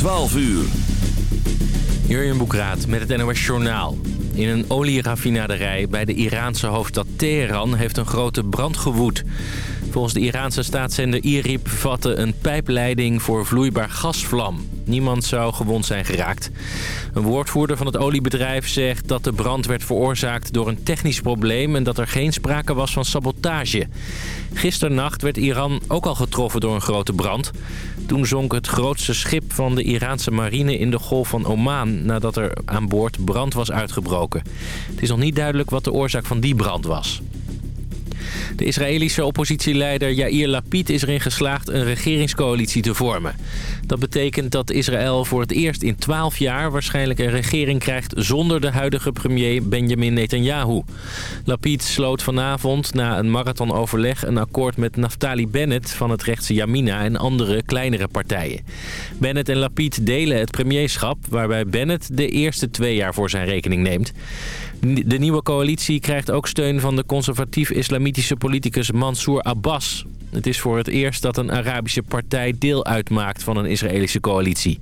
12 uur. Jurjen Boekraat met het NOS Journaal. In een olieraffinaderij bij de Iraanse hoofdstad Teheran heeft een grote brand gewoed. Volgens de Iraanse staatszender IRIB vatte een pijpleiding voor vloeibaar gasvlam. Niemand zou gewond zijn geraakt. Een woordvoerder van het oliebedrijf zegt dat de brand werd veroorzaakt door een technisch probleem... en dat er geen sprake was van sabotage. Gisternacht werd Iran ook al getroffen door een grote brand. Toen zonk het grootste schip van de Iraanse marine in de golf van Oman... nadat er aan boord brand was uitgebroken. Het is nog niet duidelijk wat de oorzaak van die brand was. De Israëlische oppositieleider Yair Lapid is erin geslaagd een regeringscoalitie te vormen. Dat betekent dat Israël voor het eerst in 12 jaar waarschijnlijk een regering krijgt zonder de huidige premier Benjamin Netanyahu. Lapid sloot vanavond na een marathonoverleg een akkoord met Naftali Bennett van het rechtse Yamina en andere kleinere partijen. Bennett en Lapid delen het premierschap waarbij Bennett de eerste twee jaar voor zijn rekening neemt. De nieuwe coalitie krijgt ook steun van de conservatief-islamitische politicus Mansour Abbas. Het is voor het eerst dat een Arabische partij deel uitmaakt van een Israëlische coalitie.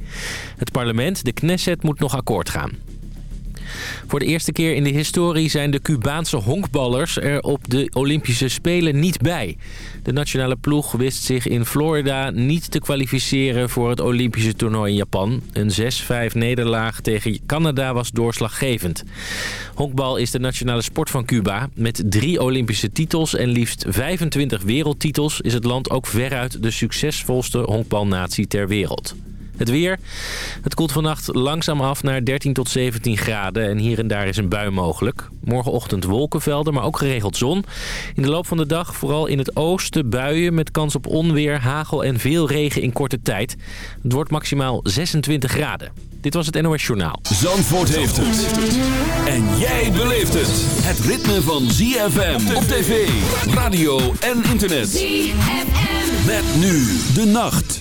Het parlement, de Knesset, moet nog akkoord gaan. Voor de eerste keer in de historie zijn de Cubaanse honkballers er op de Olympische Spelen niet bij. De nationale ploeg wist zich in Florida niet te kwalificeren voor het Olympische toernooi in Japan. Een 6-5 nederlaag tegen Canada was doorslaggevend. Honkbal is de nationale sport van Cuba. Met drie Olympische titels en liefst 25 wereldtitels is het land ook veruit de succesvolste honkbalnatie ter wereld. Het weer. Het koelt vannacht langzaam af naar 13 tot 17 graden en hier en daar is een bui mogelijk. Morgenochtend wolkenvelden, maar ook geregeld zon. In de loop van de dag vooral in het oosten buien met kans op onweer, hagel en veel regen in korte tijd. Het wordt maximaal 26 graden. Dit was het NOS Journaal. Zandvoort heeft het. En jij beleeft het. Het ritme van ZFM op tv, radio en internet. ZFM. Met nu de nacht.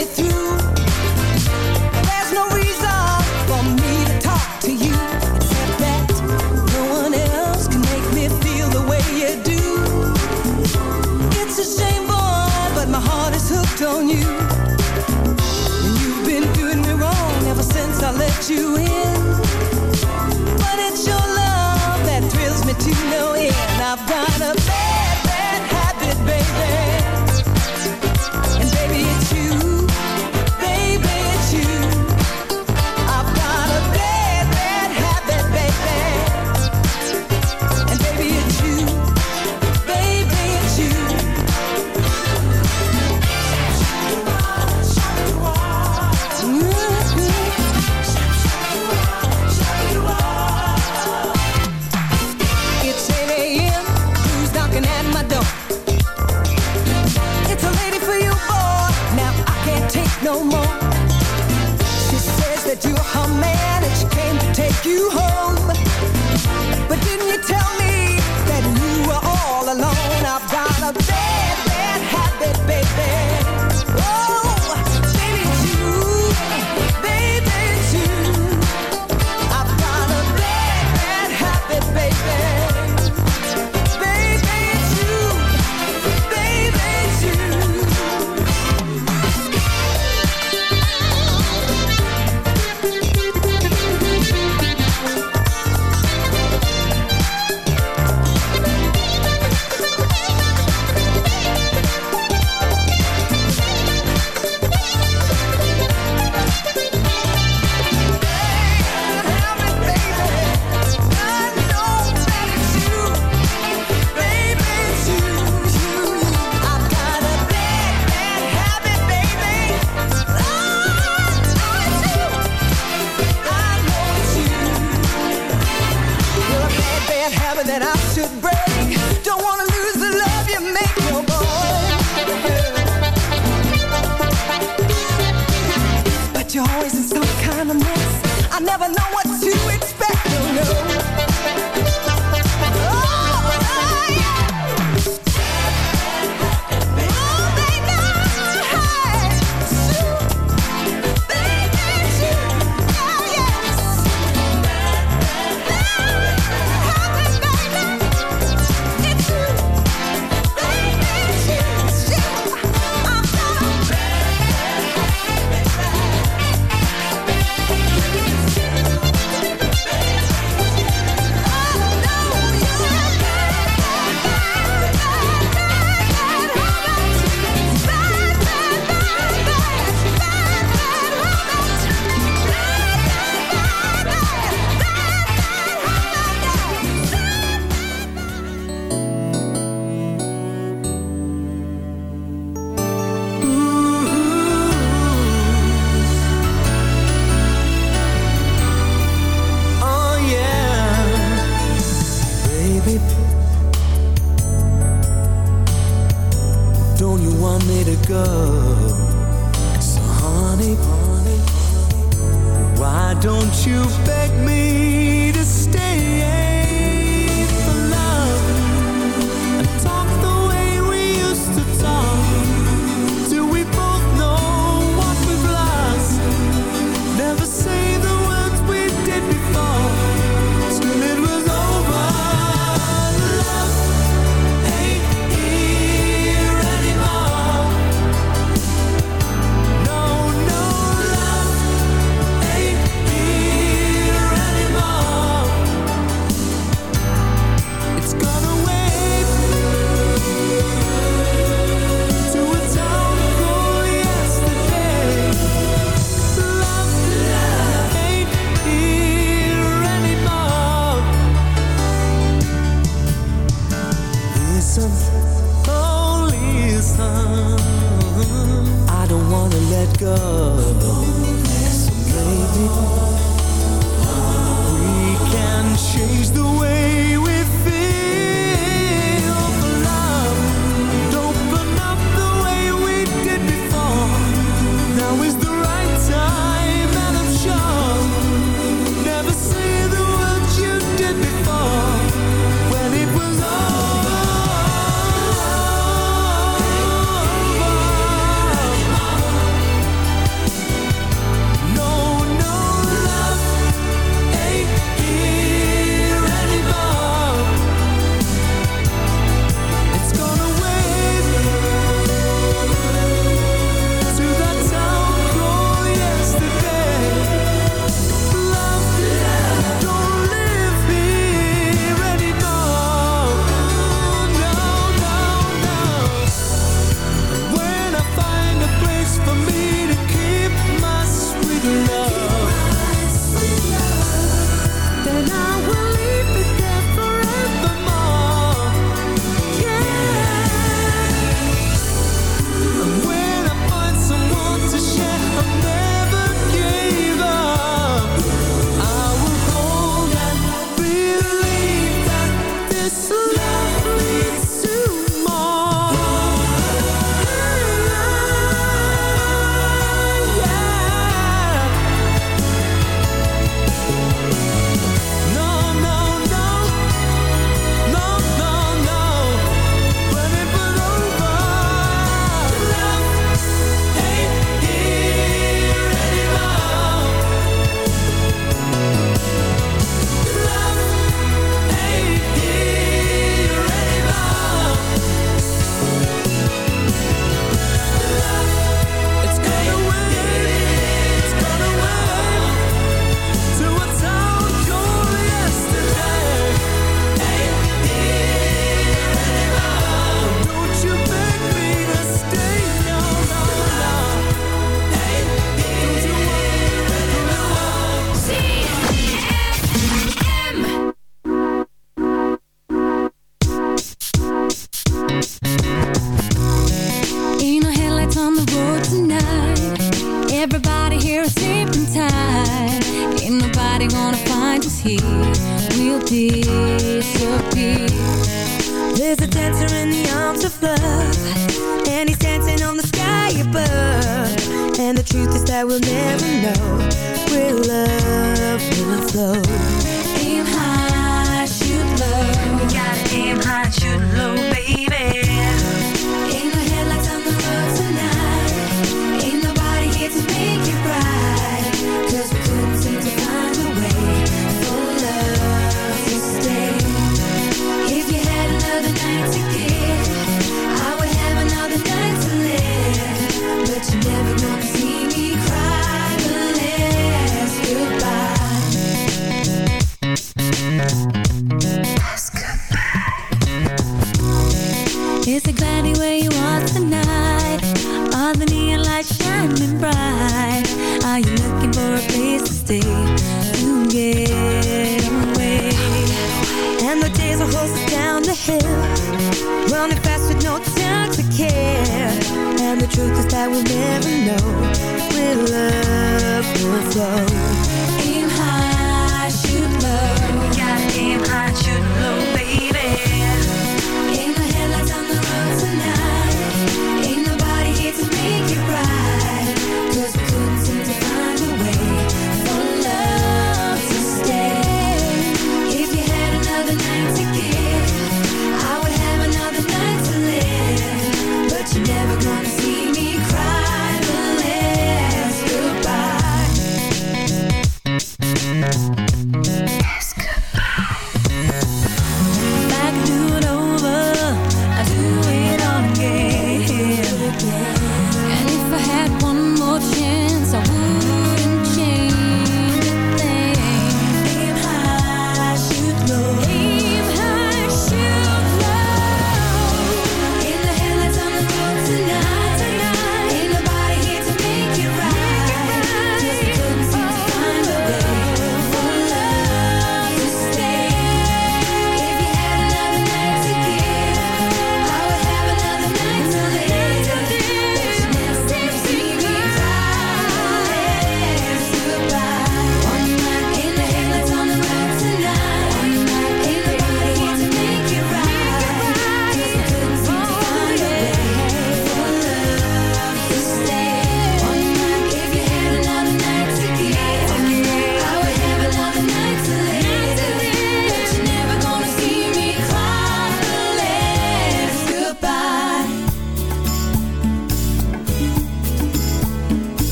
through. There's no reason for me to talk to you. Except that no one else can make me feel the way you do. It's a shame, boy, but my heart is hooked on you. And you've been doing me wrong ever since I let you in.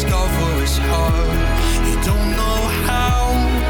discover it's hard. You don't know how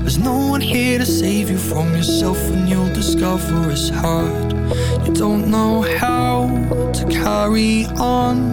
There's no one here to save you from yourself, and you'll discover it's hard. You don't know how to carry on.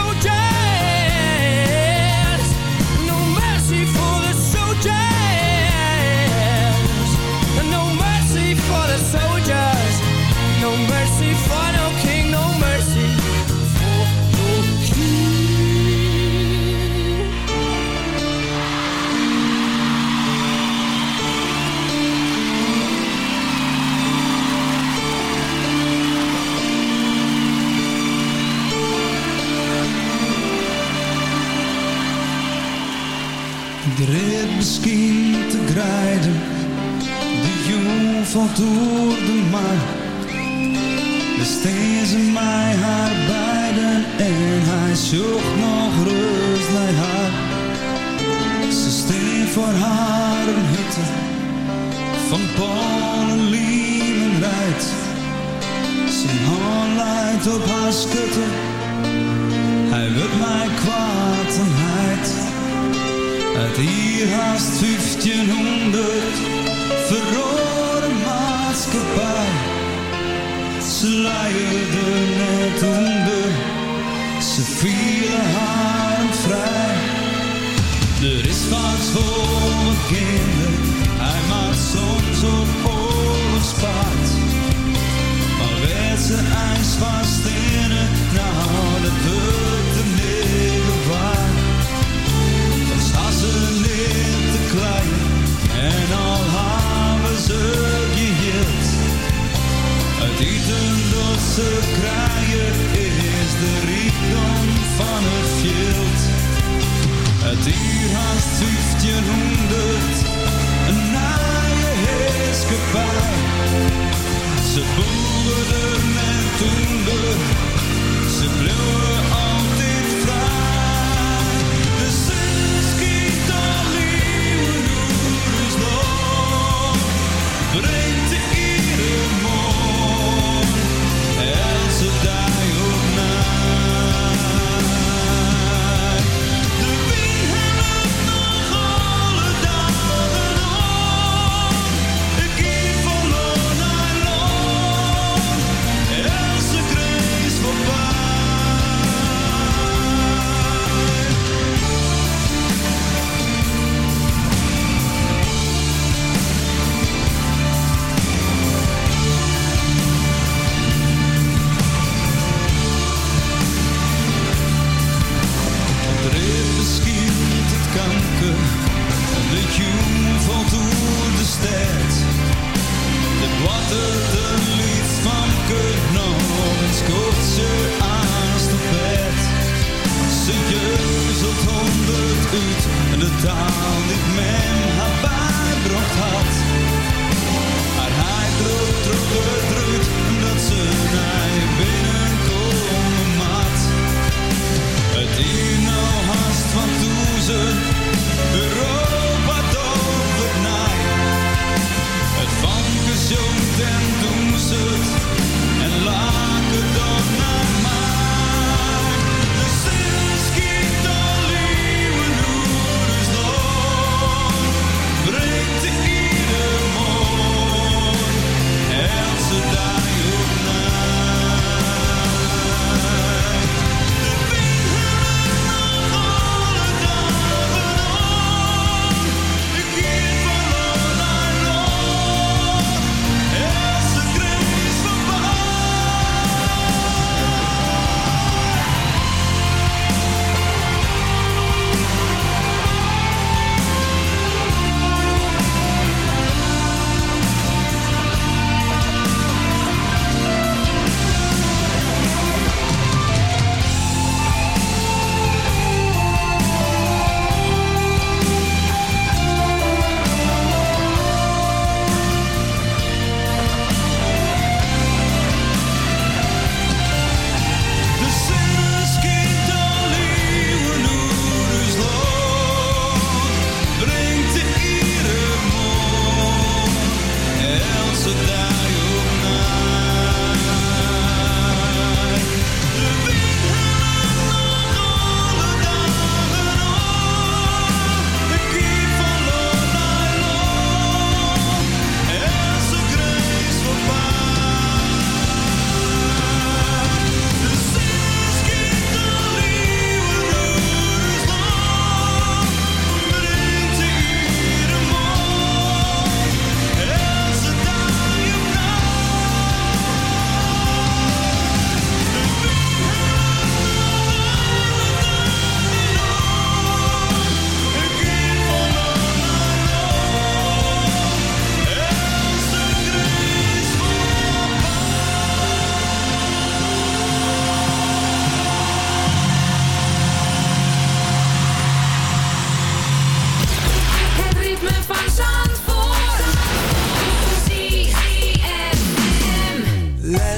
Ze boeren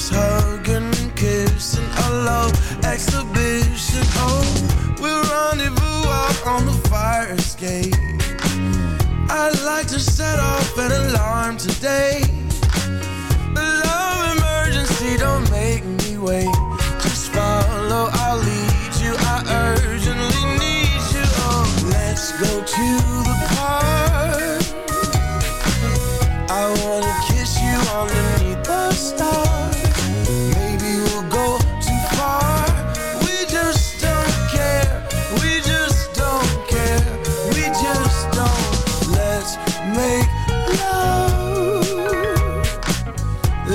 us hugging and kissing. A love exhibition. Oh, we'll rendezvous out on the fire escape. I'd like to set off an alarm today. A love emergency, don't make me wait. Just follow, I'll lead you. I urgently need you. Oh, let's go to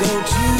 Go to